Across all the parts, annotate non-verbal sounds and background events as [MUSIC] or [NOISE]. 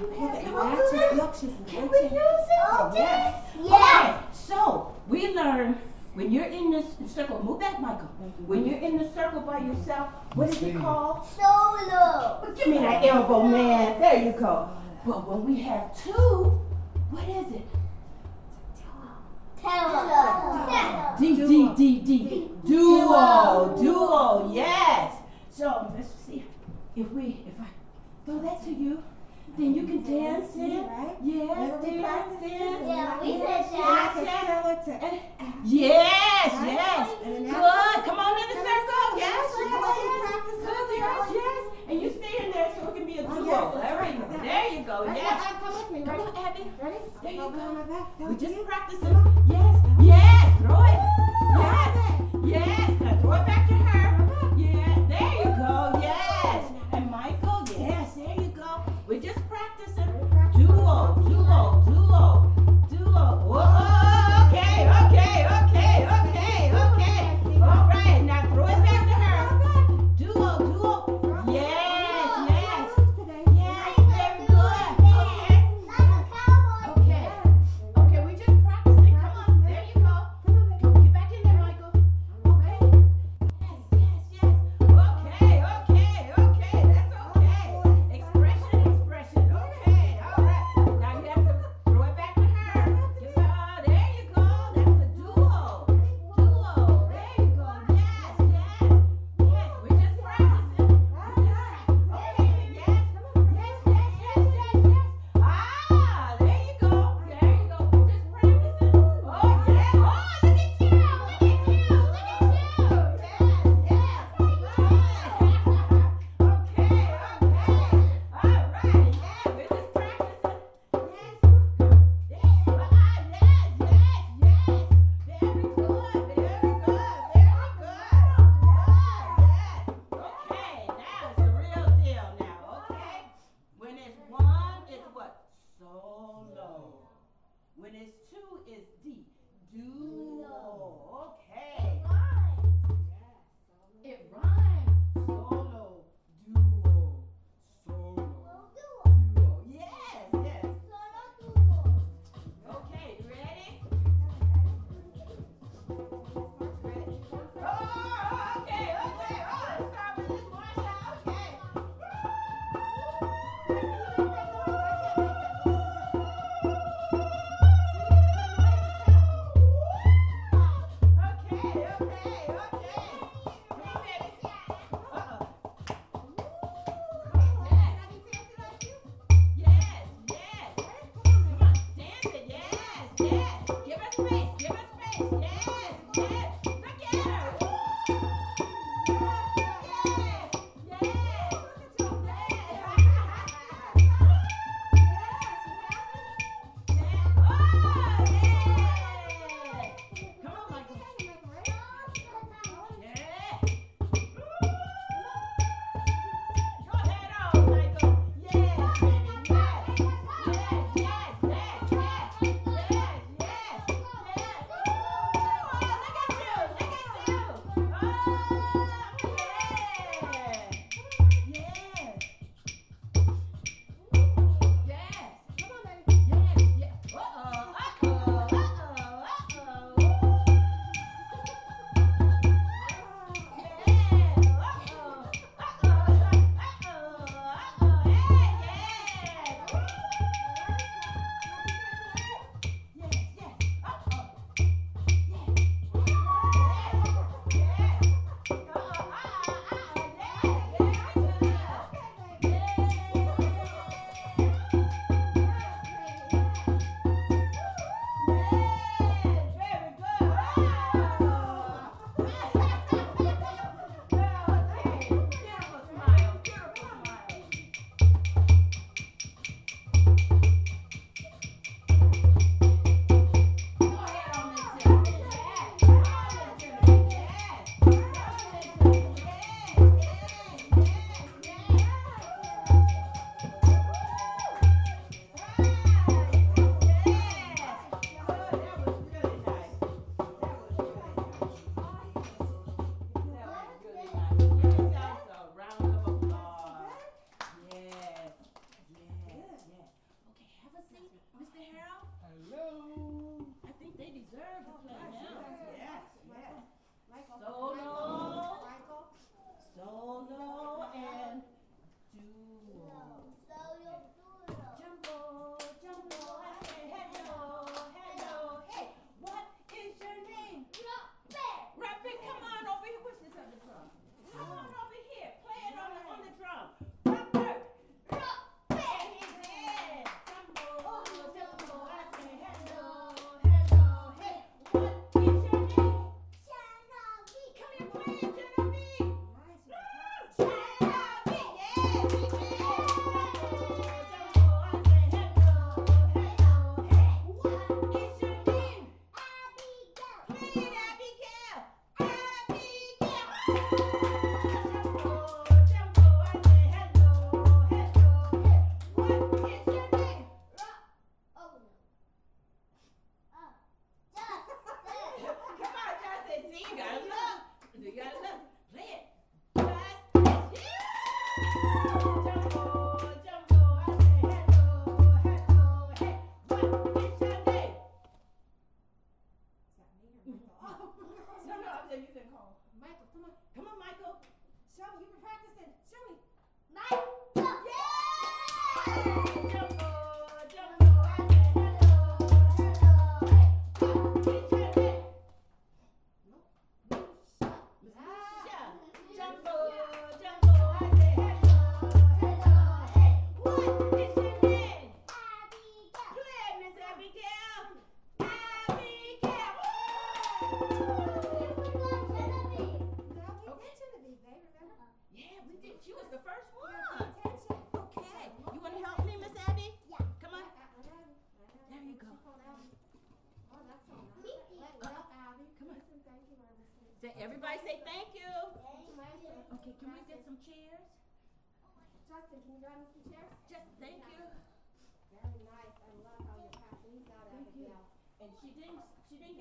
You. Can we use it? Yes. So we learned when you're in this circle, move back, Michael. When you're in the circle by yourself, what is it called? Solo. Well, give me that elbow, man. There you go. But when we have two, what is it? Duo. D, D, D, D. Duo. Duo, yes. So let's see if we, if I throw that to you. Then you can dance then. Right? Yes, dance, dance. Yeah, we said dance. Shadow. Yes, yes. Good. Come on in the circle.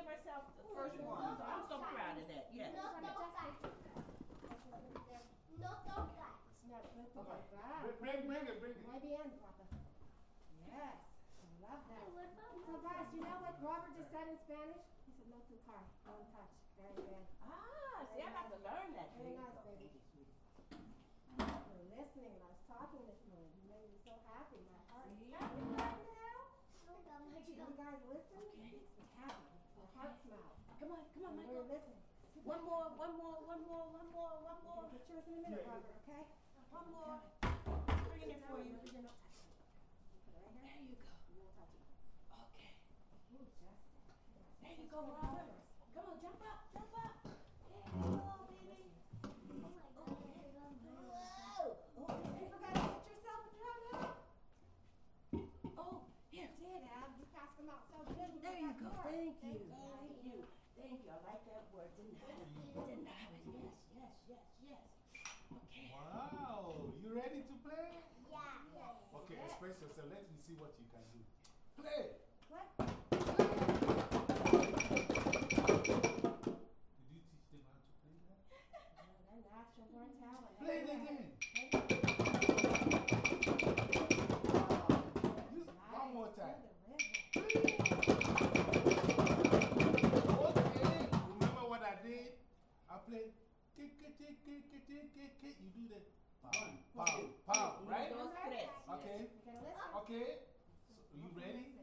Give herself the first one, so I'm so proud of that. Yes. No, no, no, no, No, put the Okay. Bring, bring it, bring it. Muy bien, Papa. Yes, I love that. So guys, you know what Robert just said in Spanish? He said, no tocar, don't touch. Very good. Ah, see, I got to learn that. Very nice, baby. We're listening and I was talking this morning. You made me so happy. My heart. See? Isn't that now? You guys listen? Okay. Makes me happy. Makes my heart smile. Come on, come on, And we're Michael. listening. One more, one more, one more, one more, one more, get yours in a minute, Robert, okay? one more. Bringing it for you. You're not touching it. You put it right here. There you go. You won't touch it. Okay. There you go, Robert. Come on, jump up, jump up. There you go, baby. Whoa. Oh, oh You forgot to get yourself a drum now? oh, here. You did, Ab. You passed them out so good. There you go. forgot Thank you. Thank you. Thank you. I like that word. Deny it. Mm. Deny it. Yes, yes, yes, yes. Okay. Wow, you ready to play? Yeah, okay, express yourself. Let me see what you can do. Play. What? Did you teach them how to play that? [LAUGHS] Oh, they're natural born talent. Play it again. I played kick, kick, kick, kick, kick, kick, kick, kick. You do that. Pow, pow, pow, right? Those tres. Okay, We're gonna listen. okay. So, you ready?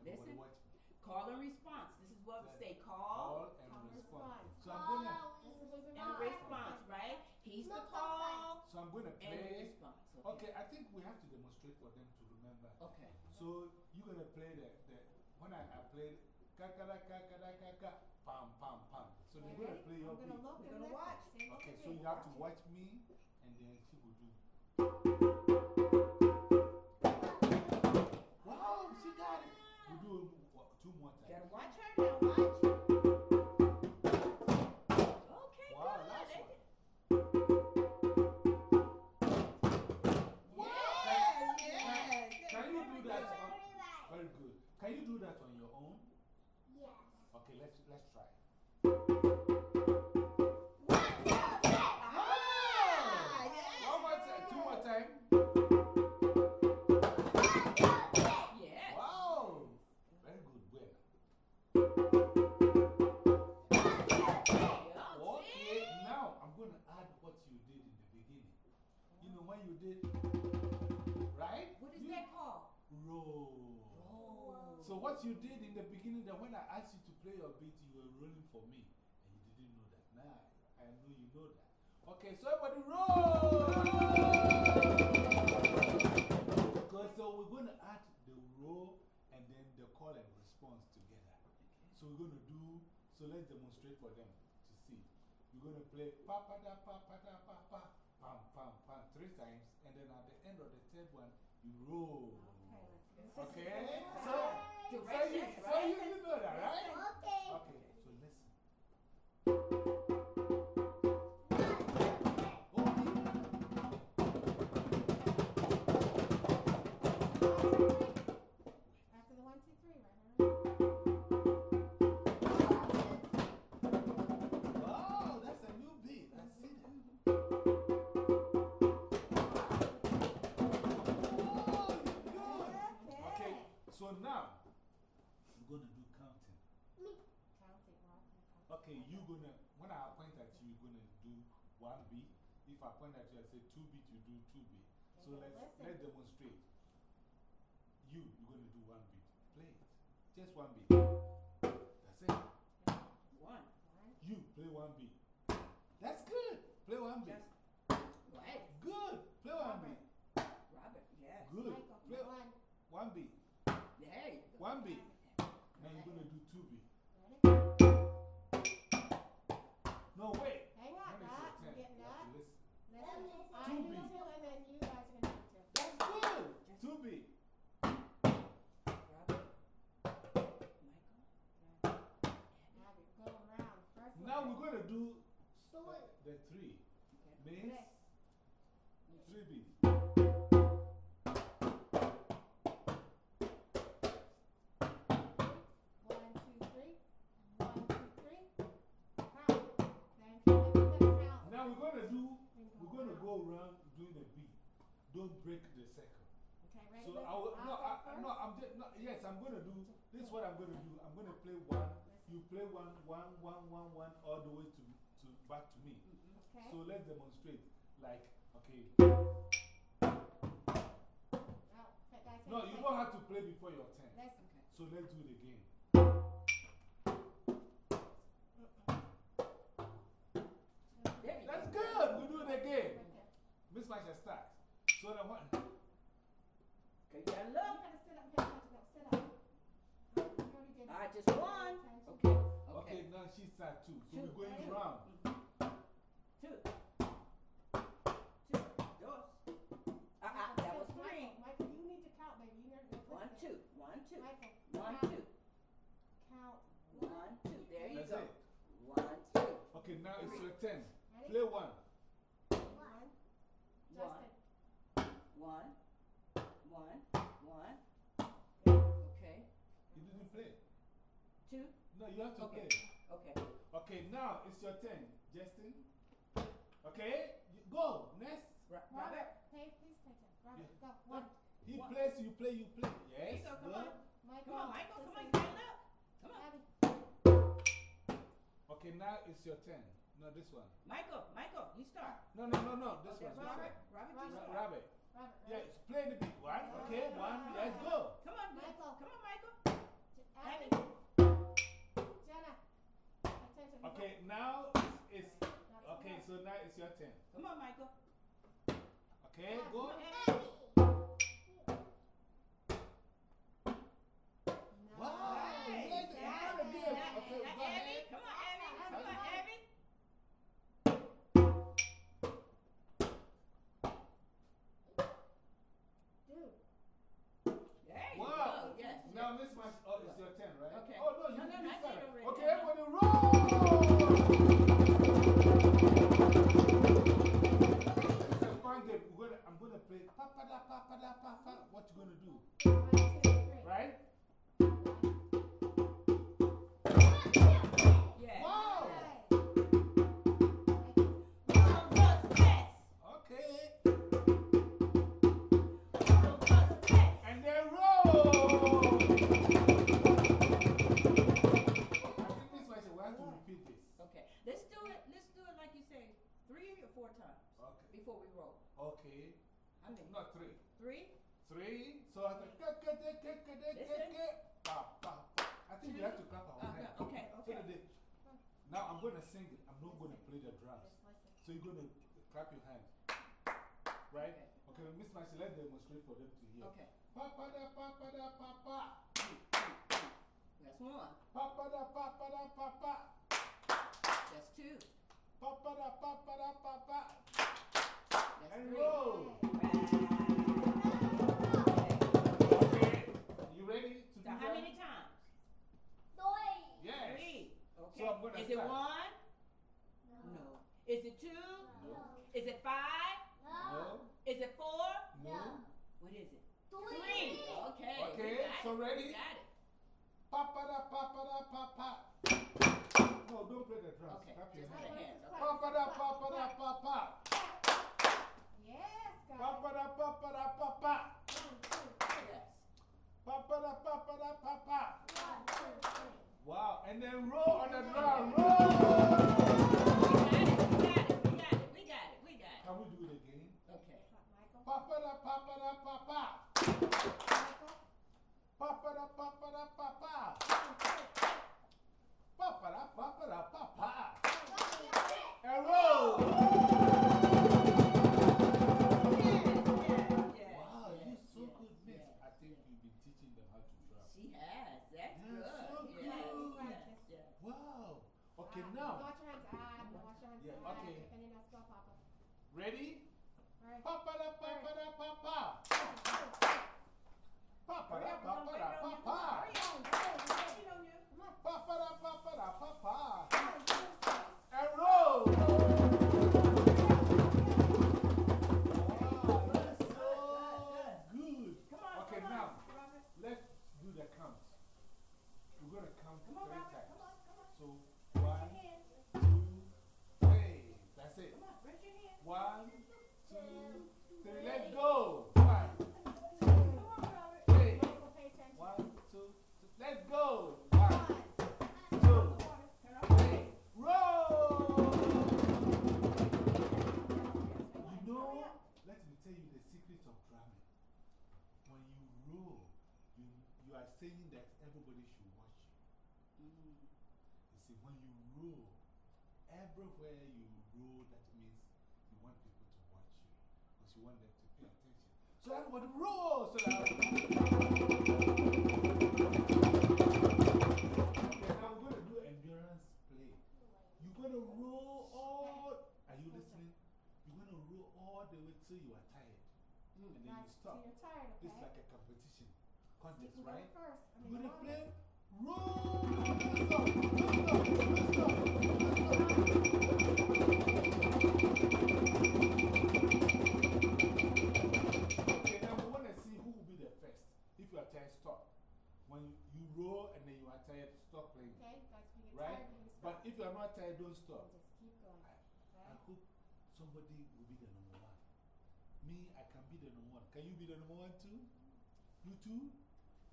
Everybody Listen. watch. Call and response. This is what we say. Call Call and Call response. So I'm gonna, and response, right? He's the call so I'm gonna and play. response. Okay, I think we have to demonstrate for them to remember. Okay. So you're gonna play the, the when I, I played kakara kakara kaka pam pam pam. So they're gonna play your beat. We're gonna watch. Okay, so you have to Watch watch me and then she will do. Wow, she got it. We do it two more You times. gotta watch her now. Watch. We're going to do. So let's demonstrate for them to see. We're going to play pa pa da pa pa da pa pa pam pam pam three times, and then at the end of the third one, you roll. Okay? So, so now we're going to do counting. Counting, right? Okay, you're going to, when I point at you, you're going to do one beat. If I point at you, I say two beat, you do two beat. So let's, listen. let's demonstrate. You, you're going to do one beat. Play it. Just one beat. That's it. One. You play one beat. That's good. Play one beat. Right. We're going to do So what? the three. Okay. Means This. three beat. One, two, three. One, two, three. Count. Then everybody count. Now we're going to do, we're going to go around doing a beat. Don't break the circle. Okay, ready? So I will, no, I, no. I'm just, no, yes, I'm going to do, this is what I'm going to do. I'm going to play one, you play one, one, one, one, one, all the way to, to back to me. Okay. So let's demonstrate. Like, okay. Now, No, you hey. don't have to play before your turn. Listen. So let's do it again. That's good. We do it again. Right there. Miss Masha starts. So then what? Okay, you gotta You look. Now she starts. So Two. we're going Two. round. Two. Two. Dos. Uh uh, that was three. Michael, Michael, you need to count, baby. You never listen. One, two. One, two. Michael, One, count. two. Count. One, two. There you That's go. it. One, two. Okay, now it's your turn. Ready? Play one. One. One. Justin. One. One. One. Okay. You didn't play. Two. No, you have to Okay. play. Okay. Okay, now it's your turn, Justin. Okay, you, go. Next. Ro- Robert, Robert. pay, please pay attention. Robert, Yeah. go. One. He One. plays, you play, you play. There you Yes. go. Come good. on. Michael. Come on, Michael. Come on. listen. You gotta. Come on. Abby. Okay, now it's your turn. No, this one. Michael. Michael. You start. No, no, no, no. This Okay, one. This Robert. one. Robert. You Robert. Ra- start. Rabbit. Robert, Yes, ready? play the beat. One. Okay, So now it's your turn. Come on, Michael. Okay, go. To play pa pa da pa pa da pa pa. What you to do? One, two, three. Right? Yes. Wow! Hey. One. Okay. One plus yes. And then roll! I think this one, we have to repeat this. Okay. Let's do it. Let's do it like you say, three or four times Okay. before we roll. Okay. I not three. Three? Three. So I think, I think you have to clap our ah, hands. Okay, okay. So they, now I'm going to sing it. I'm not going to play the drums. So you're going to clap your hands. Right? Okay, okay Miss Mashi, let's demonstrate for them to hear. Okay. Pa da pa, pa da pa pa. That's one. Pa, pa da pa, pa da pa pa. That's two. Pa, pa da pa, pa da pa pa. That's and three. roll. Right. So how many times? Three. Yes. Three. Okay. So I'm gonna Is it start. one? No. Is it two? No. Is it five? No. Is it four? No. What is it? Three. Okay. we Okay, got so it. ready? We got it. Papa da papa da papa. No, don't play the drums. Okay. Clap your hands. the hands. Okay. Papa da papa da papa. Yes, guys. Papa da papa da papa. One, two, three. Yes. Papa da papa da papa. One, two, three. Wow, and then roll on the drum. Roll. We got it. We got it. We got it. We got it. Can we do it again? Okay. Michael. Papa da papa da papa. Michael. Papa da papa da papa. One, two, Papa da papa da papa. Three. And roll. One, two, three. That's it. One, two, three. Let's go. One, Robert. three. One, two, three. Let's go. One, two, three. Roll. You know, let me tell you the secret of. When you roll, you, you are saying that everybody should watch you. Mm. You see, roll, everywhere you roll, that means you want people to watch you. Because you want them to pay attention. So everybody roll! So that. Okay, now we're going to do endurance play. You're going to roll all. Are you listening? You're going to roll all the way till you are tired. Mm. And then you stop. tired, okay? It's like a competition. Contest, right? first. I You're going to play. Roll! Right? tired, you can But if you are not tired, don't stop. Just keep going. I, I hope somebody will be the number one. Me, I can be the number one. Can you be the number one too? You too?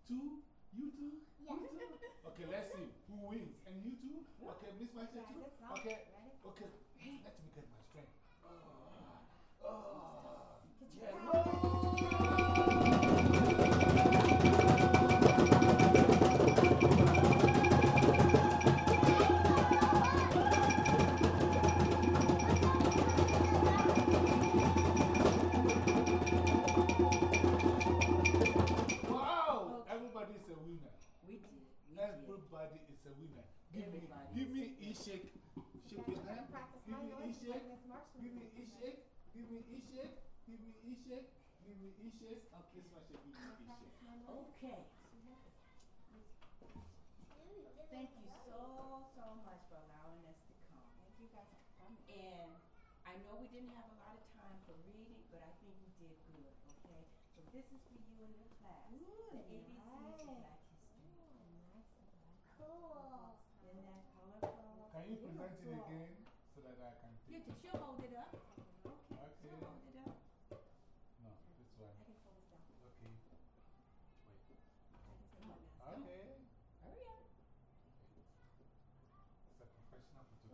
Two? You too? Yeah. You too? Okay, let's see who wins. And you too? Okay, Miss Master too? Okay, okay. Let me get my strength. Oh, oh, yeah. Everybody is a winner. Give me, give me a e shake. Shake your hand. Give me e shake. like Miss March Give me e shake. Give me e shake. Give me e shake. Give me e shake. Okay. This one should give me e shake. Practice my voice. Okay. Thank you so, so much for allowing us to come. Thank you guys for coming. And I know we didn't have a lot of time for reading, but I think we did good, okay? So this is for you and your class. Ooh, the ABCs of nice.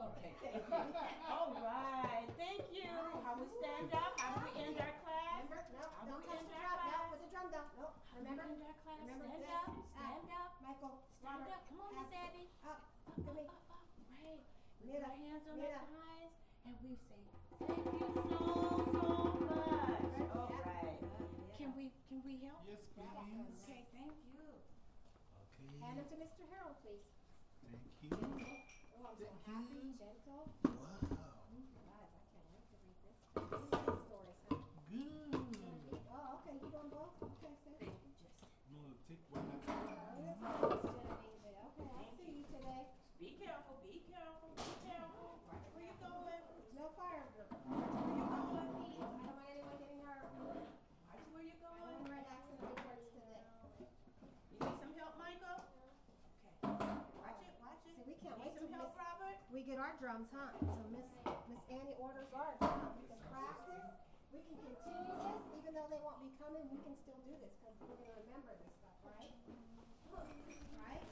Okay, thank you. All right, thank you. How we stand up? How do we end our class? Remember? No, don't do we touch the drum. No, class? put the drum down. Nope. Remember? In our class, Remember stand this? up, stand up, Michael, stand Robert, up. Come on, Miss Abby. up, Up, come here. up, up. Right. We Mira, put our hands on mira. our thighs and we say, thank you so, so much. All right. Can we, can we help? Yes, please. Okay, thank you. Hand Okay. them to Mr. Harold, please. Thank you. Gentle. Oh, I'm so Thank happy, you. gentle. Wow. we get our drums, huh? So Miss Miss Annie orders ours. Huh? We can practice. We can continue this, even though they won't be coming. We can still do this because we're going to remember this stuff, right? Right.